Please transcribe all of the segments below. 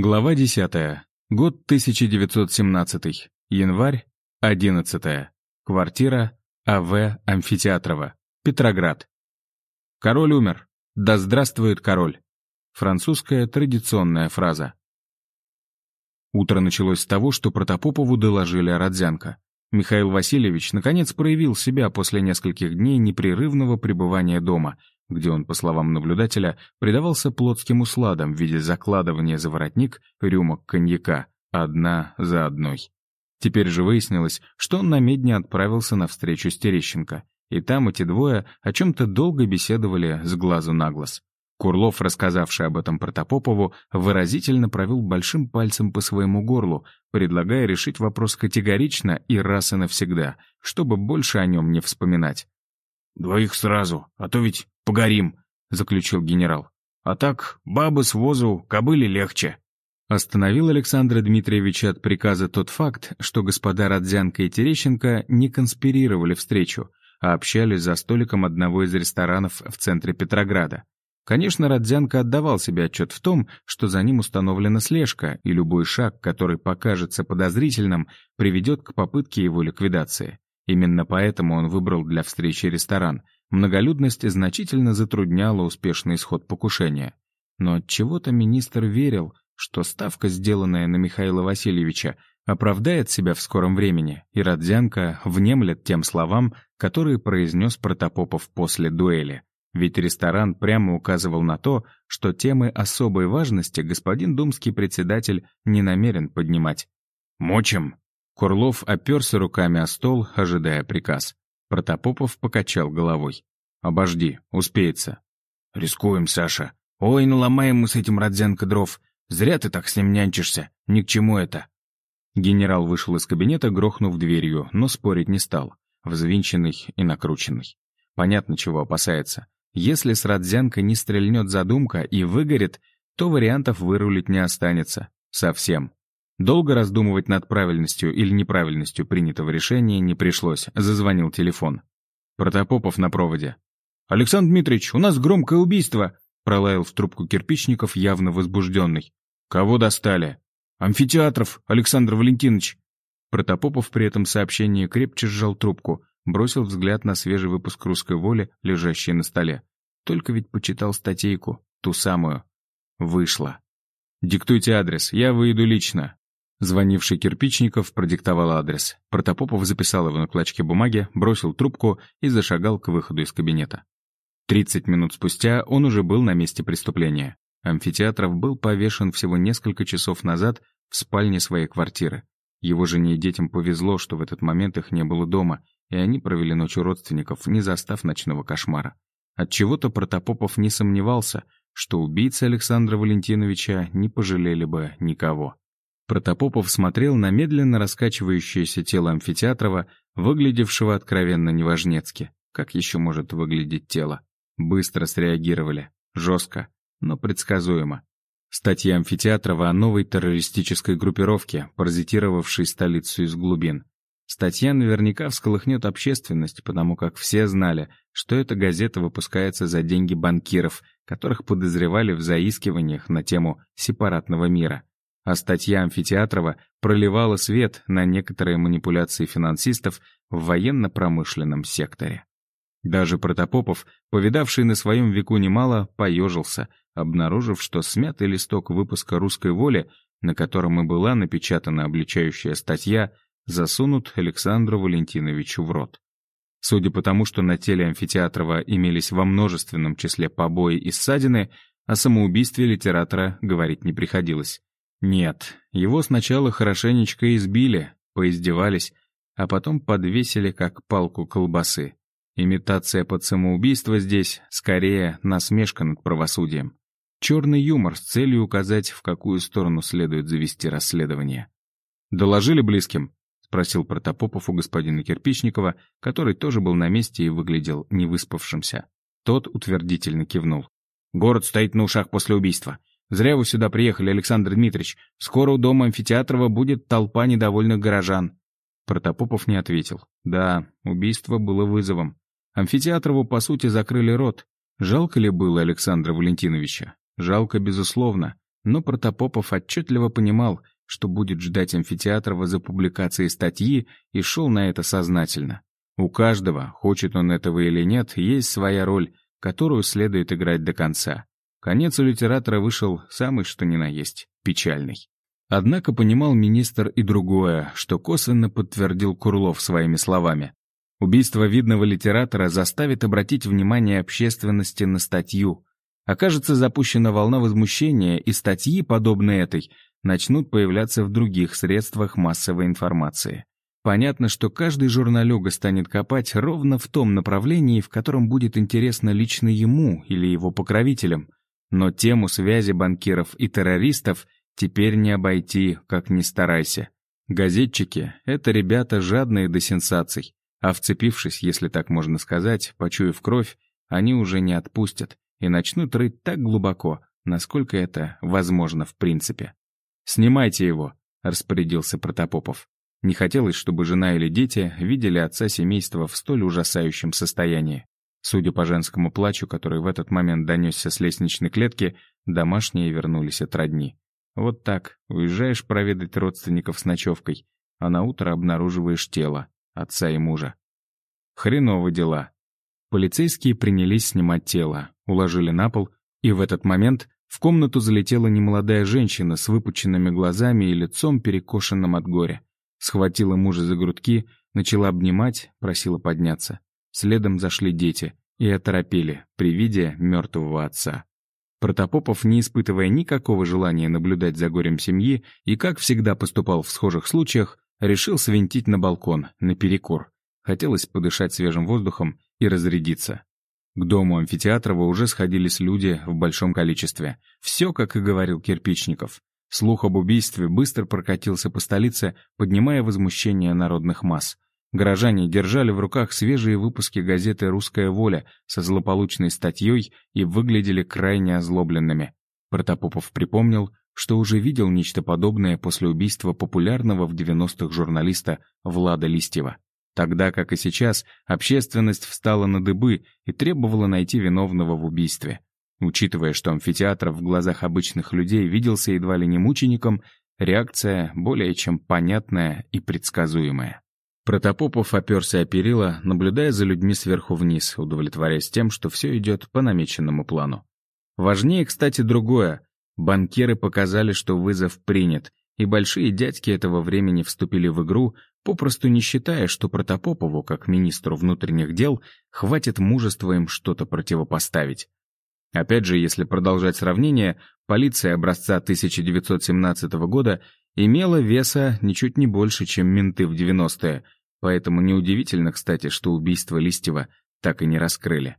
Глава 10. Год 1917. Январь. 11. Квартира А.В. Амфитеатрова. Петроград. Король умер. Да здравствует король. Французская традиционная фраза. Утро началось с того, что Протопопову доложили о Родзянко. Михаил Васильевич наконец проявил себя после нескольких дней непрерывного пребывания дома, где он, по словам наблюдателя, предавался плотским усладам в виде закладывания за воротник рюмок коньяка, одна за одной. Теперь же выяснилось, что он на медне отправился на встречу с Терещенко, и там эти двое о чем-то долго беседовали с глазу на глаз. Курлов, рассказавший об этом Протопопову, выразительно провел большим пальцем по своему горлу, предлагая решить вопрос категорично и раз и навсегда, чтобы больше о нем не вспоминать. «Двоих сразу, а то ведь погорим», — заключил генерал. «А так, бабы с возу, кобыли легче». Остановил Александра Дмитриевича от приказа тот факт, что господа Родзянко и Терещенко не конспирировали встречу, а общались за столиком одного из ресторанов в центре Петрограда. Конечно, Родзянко отдавал себе отчет в том, что за ним установлена слежка, и любой шаг, который покажется подозрительным, приведет к попытке его ликвидации. Именно поэтому он выбрал для встречи ресторан. Многолюдность значительно затрудняла успешный исход покушения. Но от чего то министр верил, что ставка, сделанная на Михаила Васильевича, оправдает себя в скором времени, и Родзянко внемлет тем словам, которые произнес Протопопов после дуэли. Ведь ресторан прямо указывал на то, что темы особой важности господин думский председатель не намерен поднимать. «Мочим!» Курлов оперся руками о стол, ожидая приказ. Протопопов покачал головой. «Обожди, успеется». «Рискуем, Саша. Ой, наломаем мы с этим Родзенко дров. Зря ты так с ним нянчишься. Ни к чему это». Генерал вышел из кабинета, грохнув дверью, но спорить не стал. Взвинченный и накрученный. Понятно, чего опасается. Если с Родзянко не стрельнет задумка и выгорит, то вариантов вырулить не останется. Совсем. Долго раздумывать над правильностью или неправильностью принятого решения не пришлось, зазвонил телефон. Протопопов на проводе. «Александр Дмитриевич, у нас громкое убийство!» пролаял в трубку кирпичников, явно возбужденный. «Кого достали?» «Амфитеатров, Александр Валентинович!» Протопопов при этом сообщении крепче сжал трубку, бросил взгляд на свежий выпуск «Русской воли», лежащий на столе. Только ведь почитал статейку, ту самую. Вышло. «Диктуйте адрес, я выйду лично. Звонивший Кирпичников продиктовал адрес. Протопопов записал его на клочке бумаги, бросил трубку и зашагал к выходу из кабинета. Тридцать минут спустя он уже был на месте преступления. Амфитеатров был повешен всего несколько часов назад в спальне своей квартиры. Его жене и детям повезло, что в этот момент их не было дома, и они провели ночь у родственников, не застав ночного кошмара. Отчего-то Протопопов не сомневался, что убийцы Александра Валентиновича не пожалели бы никого. Протопопов смотрел на медленно раскачивающееся тело Амфитеатрова, выглядевшего откровенно неважнецки. Как еще может выглядеть тело? Быстро среагировали. Жестко, но предсказуемо. Статья Амфитеатрова о новой террористической группировке, паразитировавшей столицу из глубин. Статья наверняка всколыхнет общественность, потому как все знали, что эта газета выпускается за деньги банкиров, которых подозревали в заискиваниях на тему сепаратного мира а статья Амфитеатрова проливала свет на некоторые манипуляции финансистов в военно-промышленном секторе. Даже Протопопов, повидавший на своем веку немало, поежился, обнаружив, что смятый листок выпуска «Русской воли», на котором и была напечатана обличающая статья, засунут Александру Валентиновичу в рот. Судя по тому, что на теле Амфитеатрова имелись во множественном числе побои и ссадины, о самоубийстве литератора говорить не приходилось. Нет, его сначала хорошенечко избили, поиздевались, а потом подвесили как палку колбасы. Имитация под самоубийство здесь скорее насмешка над правосудием. Черный юмор с целью указать, в какую сторону следует завести расследование. «Доложили близким?» — спросил Протопопов у господина Кирпичникова, который тоже был на месте и выглядел невыспавшимся. Тот утвердительно кивнул. «Город стоит на ушах после убийства. Зря вы сюда приехали, Александр Дмитриевич. Скоро у дома Амфитеатрова будет толпа недовольных горожан». Протопопов не ответил. Да, убийство было вызовом. Амфитеатрову, по сути, закрыли рот. Жалко ли было Александра Валентиновича? Жалко, безусловно. но Протопопов отчетливо понимал, что будет ждать Амфитеатрова за публикацией статьи и шел на это сознательно. У каждого, хочет он этого или нет, есть своя роль, которую следует играть до конца. Конец у литератора вышел самый что ни на есть, печальный. Однако понимал министр и другое, что косвенно подтвердил Курлов своими словами. Убийство видного литератора заставит обратить внимание общественности на статью. Окажется запущена волна возмущения, и статьи, подобные этой, начнут появляться в других средствах массовой информации. Понятно, что каждый журналюга станет копать ровно в том направлении, в котором будет интересно лично ему или его покровителям. Но тему связи банкиров и террористов теперь не обойти, как ни старайся. Газетчики — это ребята жадные до сенсаций, а вцепившись, если так можно сказать, почуяв кровь, они уже не отпустят и начнут рыть так глубоко, насколько это возможно в принципе. «Снимайте его», — распорядился Протопопов. Не хотелось, чтобы жена или дети видели отца семейства в столь ужасающем состоянии. Судя по женскому плачу, который в этот момент донесся с лестничной клетки, домашние вернулись от родни. Вот так, уезжаешь проведать родственников с ночевкой, а на утро обнаруживаешь тело отца и мужа. Хреново дела. Полицейские принялись снимать тело, уложили на пол, и в этот момент в комнату залетела немолодая женщина с выпученными глазами и лицом, перекошенным от горя. Схватила мужа за грудки, начала обнимать, просила подняться. Следом зашли дети и оторопели при виде мертвого отца. Протопопов, не испытывая никакого желания наблюдать за горем семьи и, как всегда поступал в схожих случаях, решил свинтить на балкон, наперекор. Хотелось подышать свежим воздухом и разрядиться. К дому амфитеатрова уже сходились люди в большом количестве. Все, как и говорил Кирпичников. Слух об убийстве быстро прокатился по столице, поднимая возмущение народных масс. Горожане держали в руках свежие выпуски газеты «Русская воля» со злополучной статьей и выглядели крайне озлобленными. Протопопов припомнил, что уже видел нечто подобное после убийства популярного в 90-х журналиста Влада Листьева. Тогда, как и сейчас, общественность встала на дыбы и требовала найти виновного в убийстве. Учитывая, что амфитеатр в глазах обычных людей виделся едва ли не мучеником, реакция более чем понятная и предсказуемая. Протопопов оперся о перила, наблюдая за людьми сверху вниз, удовлетворяясь тем, что все идет по намеченному плану. Важнее, кстати, другое. Банкиры показали, что вызов принят, и большие дядьки этого времени вступили в игру, попросту не считая, что Протопопову, как министру внутренних дел, хватит мужества им что-то противопоставить. Опять же, если продолжать сравнение, полиция образца 1917 года имела веса ничуть не больше, чем менты в 90-е, Поэтому неудивительно, кстати, что убийство Листьева так и не раскрыли.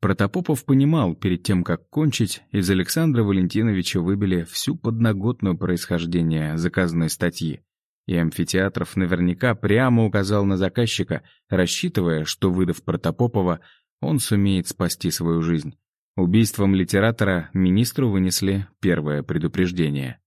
Протопопов понимал, перед тем, как кончить, из Александра Валентиновича выбили всю подноготную происхождение заказанной статьи. И амфитеатров наверняка прямо указал на заказчика, рассчитывая, что, выдав Протопопова, он сумеет спасти свою жизнь. Убийством литератора министру вынесли первое предупреждение.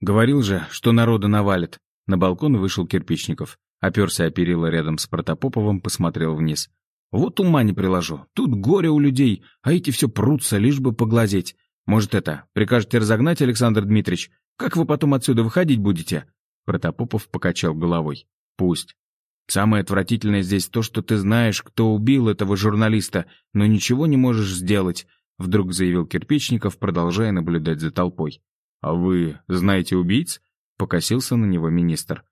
«Говорил же, что народа навалит», — на балкон вышел Кирпичников. Оперся о перила рядом с Протопоповым, посмотрел вниз. «Вот ума не приложу. Тут горе у людей, а эти все прутся, лишь бы поглазеть. Может, это, прикажете разогнать, Александр Дмитриевич? Как вы потом отсюда выходить будете?» Протопопов покачал головой. «Пусть. Самое отвратительное здесь то, что ты знаешь, кто убил этого журналиста, но ничего не можешь сделать», вдруг заявил Кирпичников, продолжая наблюдать за толпой. «А вы знаете убийц?» — покосился на него министр.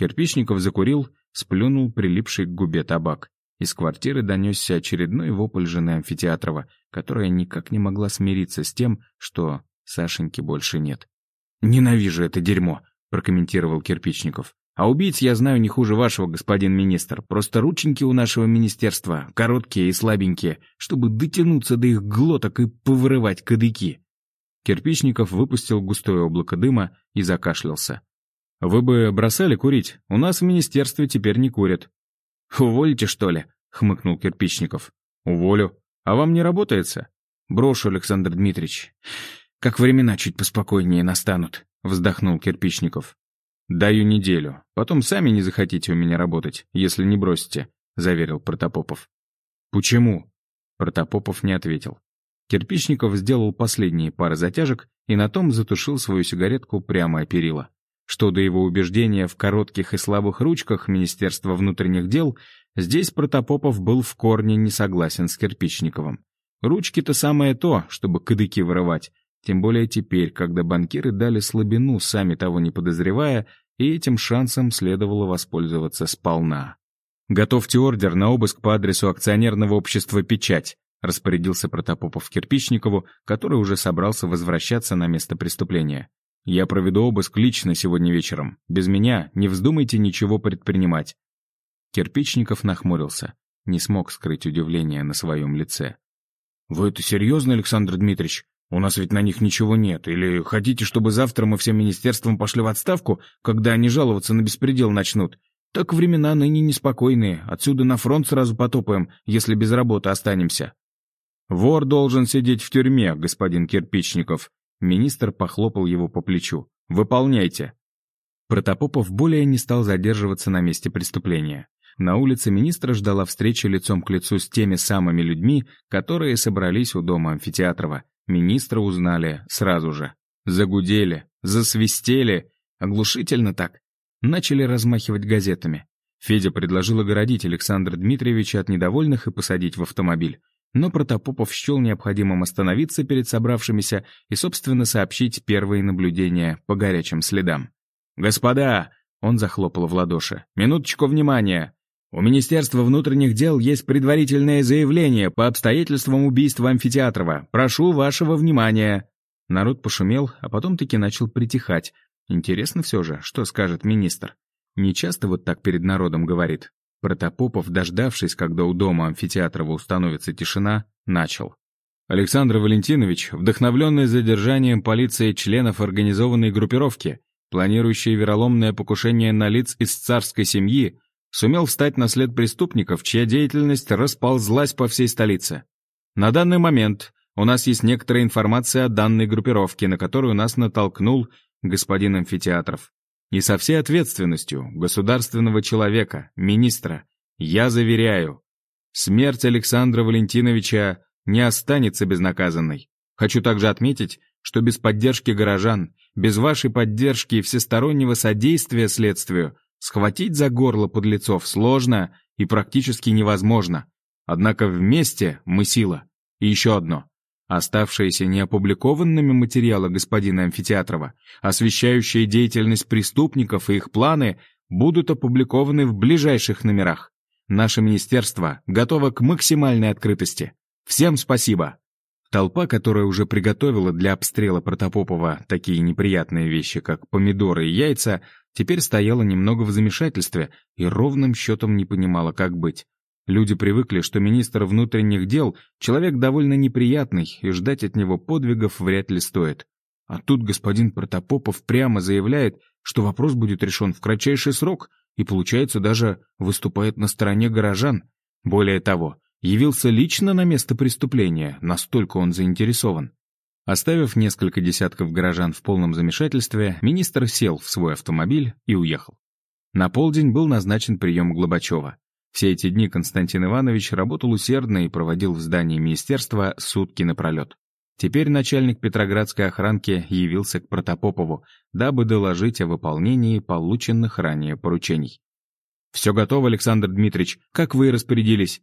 Кирпичников закурил, сплюнул прилипший к губе табак. Из квартиры донесся очередной вопль жены Амфитеатрова, которая никак не могла смириться с тем, что Сашеньки больше нет. «Ненавижу это дерьмо», — прокомментировал Кирпичников. «А убийц я знаю не хуже вашего, господин министр. Просто рученьки у нашего министерства короткие и слабенькие, чтобы дотянуться до их глоток и повырывать кадыки». Кирпичников выпустил густое облако дыма и закашлялся. «Вы бы бросали курить? У нас в министерстве теперь не курят». «Уволите, что ли?» — хмыкнул Кирпичников. «Уволю. А вам не работается?» «Брошу, Александр Дмитриевич. Как времена чуть поспокойнее настанут», — вздохнул Кирпичников. «Даю неделю. Потом сами не захотите у меня работать, если не бросите», — заверил Протопопов. «Почему?» Протопопов не ответил. Кирпичников сделал последние пары затяжек и на том затушил свою сигаретку прямо о перила. Что до его убеждения в коротких и слабых ручках Министерства внутренних дел, здесь Протопопов был в корне не согласен с Кирпичниковым. Ручки-то самое то, чтобы кадыки вырывать, тем более теперь, когда банкиры дали слабину, сами того не подозревая, и этим шансом следовало воспользоваться сполна. «Готовьте ордер на обыск по адресу акционерного общества «Печать», распорядился Протопопов Кирпичникову, который уже собрался возвращаться на место преступления. «Я проведу обыск лично сегодня вечером. Без меня не вздумайте ничего предпринимать». Кирпичников нахмурился, не смог скрыть удивление на своем лице. «Вы это серьезно, Александр Дмитриевич? У нас ведь на них ничего нет. Или хотите, чтобы завтра мы всем министерством пошли в отставку, когда они жаловаться на беспредел начнут? Так времена ныне неспокойные. Отсюда на фронт сразу потопаем, если без работы останемся». «Вор должен сидеть в тюрьме, господин Кирпичников». Министр похлопал его по плечу. «Выполняйте». Протопопов более не стал задерживаться на месте преступления. На улице министра ждала встреча лицом к лицу с теми самыми людьми, которые собрались у дома Амфитеатрова. Министра узнали сразу же. Загудели, засвистели, оглушительно так. Начали размахивать газетами. Федя предложил огородить Александра Дмитриевича от недовольных и посадить в автомобиль. Но Протопопов счел необходимым остановиться перед собравшимися и, собственно, сообщить первые наблюдения по горячим следам. «Господа!» — он захлопал в ладоши. «Минуточку внимания! У Министерства внутренних дел есть предварительное заявление по обстоятельствам убийства Амфитеатрова. Прошу вашего внимания!» Народ пошумел, а потом таки начал притихать. Интересно все же, что скажет министр. Не часто вот так перед народом говорит. Протопопов, дождавшись, когда у дома Амфитеатрова установится тишина, начал. Александр Валентинович, вдохновленный задержанием полиции членов организованной группировки, планирующей вероломное покушение на лиц из царской семьи, сумел встать на след преступников, чья деятельность расползлась по всей столице. На данный момент у нас есть некоторая информация о данной группировке, на которую нас натолкнул господин Амфитеатров. И со всей ответственностью государственного человека, министра, я заверяю, смерть Александра Валентиновича не останется безнаказанной. Хочу также отметить, что без поддержки горожан, без вашей поддержки и всестороннего содействия следствию схватить за горло подлецов сложно и практически невозможно. Однако вместе мы сила. И еще одно. Оставшиеся неопубликованными материалы господина Амфитеатрова, освещающие деятельность преступников и их планы, будут опубликованы в ближайших номерах. Наше министерство готово к максимальной открытости. Всем спасибо! Толпа, которая уже приготовила для обстрела Протопопова такие неприятные вещи, как помидоры и яйца, теперь стояла немного в замешательстве и ровным счетом не понимала, как быть. Люди привыкли, что министр внутренних дел — человек довольно неприятный, и ждать от него подвигов вряд ли стоит. А тут господин Протопопов прямо заявляет, что вопрос будет решен в кратчайший срок, и, получается, даже выступает на стороне горожан. Более того, явился лично на место преступления, настолько он заинтересован. Оставив несколько десятков горожан в полном замешательстве, министр сел в свой автомобиль и уехал. На полдень был назначен прием Глобачева. Все эти дни Константин Иванович работал усердно и проводил в здании министерства сутки напролет. Теперь начальник Петроградской охранки явился к Протопопову, дабы доложить о выполнении полученных ранее поручений. «Все готово, Александр Дмитриевич, как вы и распорядились».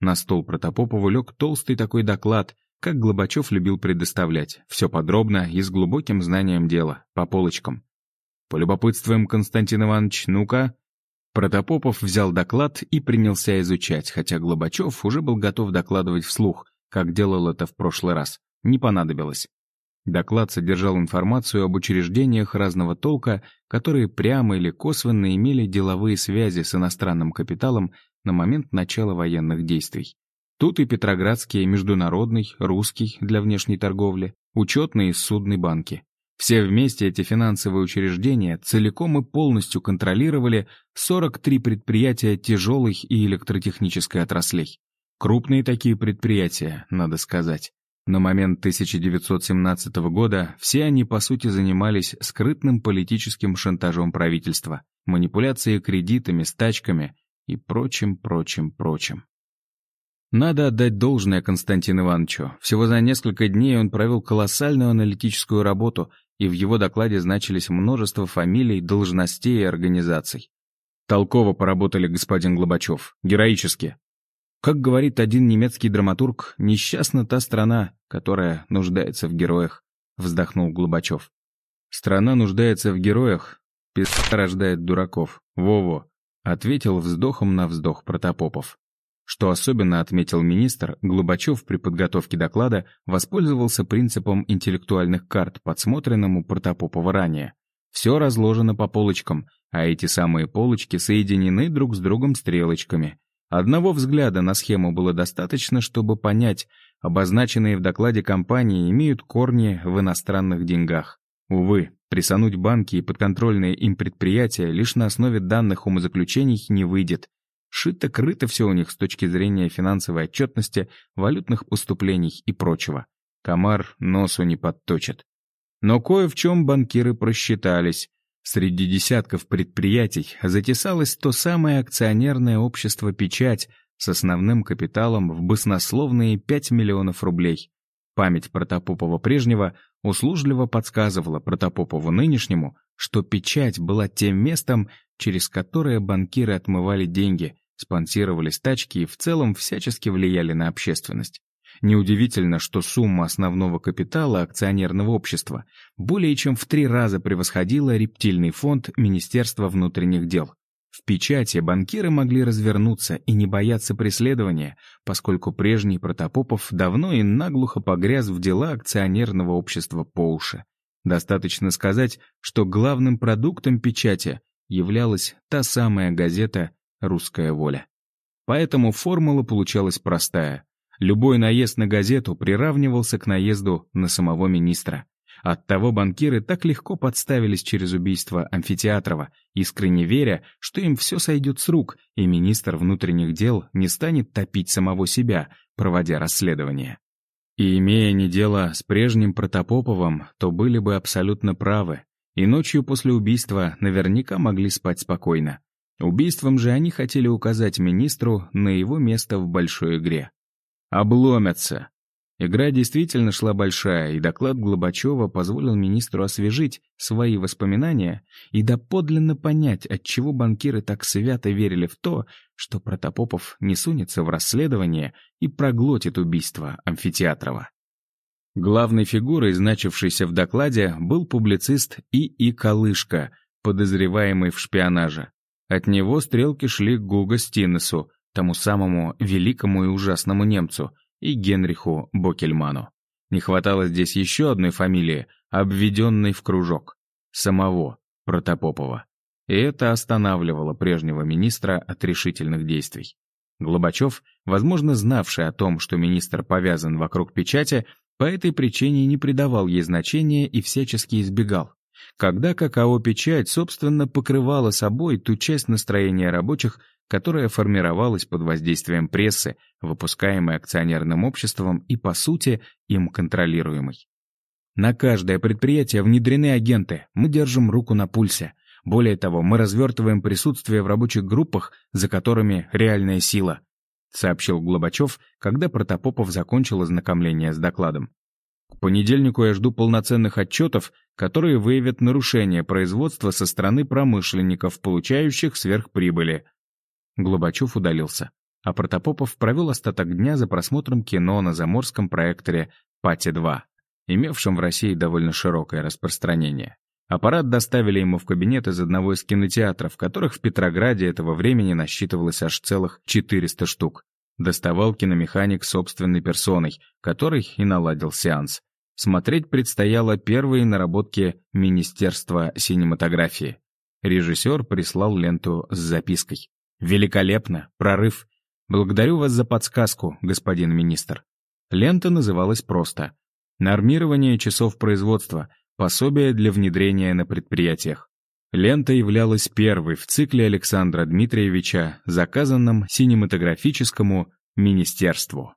На стол Протопопову лег толстый такой доклад, как Глобачев любил предоставлять, все подробно и с глубоким знанием дела, по полочкам. «Полюбопытствуем, Константин Иванович, ну-ка», Протопопов взял доклад и принялся изучать, хотя Глобачев уже был готов докладывать вслух, как делал это в прошлый раз. Не понадобилось. Доклад содержал информацию об учреждениях разного толка, которые прямо или косвенно имели деловые связи с иностранным капиталом на момент начала военных действий. Тут и Петроградский, международный, русский для внешней торговли, учетные и судные банки. Все вместе эти финансовые учреждения целиком и полностью контролировали 43 предприятия тяжелой и электротехнической отраслей. Крупные такие предприятия, надо сказать. На момент 1917 года все они, по сути, занимались скрытным политическим шантажом правительства, манипуляцией кредитами, стачками и прочим, прочим, прочим. Надо отдать должное Константину Ивановичу. Всего за несколько дней он провел колоссальную аналитическую работу, и в его докладе значились множество фамилий, должностей и организаций. Толково поработали господин Глобачев. Героически. Как говорит один немецкий драматург, несчастна та страна, которая нуждается в героях, вздохнул Глобачев. Страна нуждается в героях, пизда рождает дураков. Во-во, ответил вздохом на вздох Протопопов. Что особенно отметил министр, Глобачев при подготовке доклада воспользовался принципом интеллектуальных карт, подсмотренным у Протопопова ранее. Все разложено по полочкам, а эти самые полочки соединены друг с другом стрелочками. Одного взгляда на схему было достаточно, чтобы понять, обозначенные в докладе компании имеют корни в иностранных деньгах. Увы, присануть банки и подконтрольные им предприятия лишь на основе данных умозаключений не выйдет. Шито-крыто все у них с точки зрения финансовой отчетности, валютных поступлений и прочего. Комар носу не подточит. Но кое в чем банкиры просчитались. Среди десятков предприятий затесалось то самое акционерное общество «Печать» с основным капиталом в баснословные 5 миллионов рублей. Память Протопопова прежнего услужливо подсказывала Протопопову нынешнему, что печать была тем местом, через которое банкиры отмывали деньги, спонсировали стачки и в целом всячески влияли на общественность. Неудивительно, что сумма основного капитала акционерного общества более чем в три раза превосходила рептильный фонд Министерства внутренних дел. В печати банкиры могли развернуться и не бояться преследования, поскольку прежний Протопопов давно и наглухо погряз в дела акционерного общества по уши. Достаточно сказать, что главным продуктом печати являлась та самая газета «Русская воля». Поэтому формула получалась простая. Любой наезд на газету приравнивался к наезду на самого министра. Оттого банкиры так легко подставились через убийство Амфитеатрова, искренне веря, что им все сойдет с рук, и министр внутренних дел не станет топить самого себя, проводя расследование. И имея не дело с прежним Протопоповым, то были бы абсолютно правы, и ночью после убийства наверняка могли спать спокойно. Убийством же они хотели указать министру на его место в большой игре. Обломятся. Игра действительно шла большая, и доклад Глобачева позволил министру освежить свои воспоминания и доподлинно понять, отчего банкиры так свято верили в то, что Протопопов не сунется в расследование и проглотит убийство Амфитеатрова. Главной фигурой, значившейся в докладе, был публицист И.И. Калышка, подозреваемый в шпионаже. От него стрелки шли к Гуго Стинесу, тому самому великому и ужасному немцу — и Генриху Бокельману. Не хватало здесь еще одной фамилии, обведенной в кружок. Самого Протопопова. И это останавливало прежнего министра от решительных действий. Глобачев, возможно, знавший о том, что министр повязан вокруг печати, по этой причине не придавал ей значения и всячески избегал. Когда ККО-печать, собственно, покрывала собой ту часть настроения рабочих, которая формировалась под воздействием прессы, выпускаемой акционерным обществом и, по сути, им контролируемой. На каждое предприятие внедрены агенты, мы держим руку на пульсе. Более того, мы развертываем присутствие в рабочих группах, за которыми реальная сила, сообщил Глобачев, когда Протопопов закончил ознакомление с докладом. К понедельнику я жду полноценных отчетов, которые выявят нарушение производства со стороны промышленников, получающих сверхприбыли. Глобачев удалился, а Протопопов провел остаток дня за просмотром кино на заморском проекторе «Пати-2», имевшем в России довольно широкое распространение. Аппарат доставили ему в кабинет из одного из кинотеатров, которых в Петрограде этого времени насчитывалось аж целых 400 штук. Доставал киномеханик собственной персоной, который и наладил сеанс. Смотреть предстояло первые наработки Министерства синематографии. Режиссер прислал ленту с запиской. Великолепно, прорыв. Благодарю вас за подсказку, господин министр. Лента называлась просто «Нормирование часов производства. Пособие для внедрения на предприятиях». Лента являлась первой в цикле Александра Дмитриевича, заказанном синематографическому министерству.